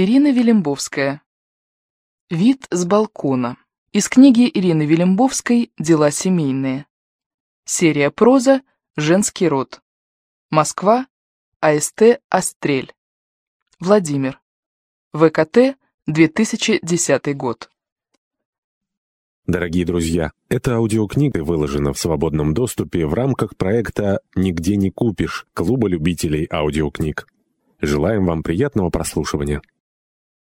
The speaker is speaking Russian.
Ирина Велимбовская. Вид с балкона. Из книги Ирины Велимбовской «Дела семейные». Серия проза «Женский род». Москва. АСТ «Острель». Владимир. ВКТ. 2010 год. Дорогие друзья, эта аудиокнига выложена в свободном доступе в рамках проекта «Нигде не купишь» Клуба любителей аудиокниг. Желаем вам приятного прослушивания.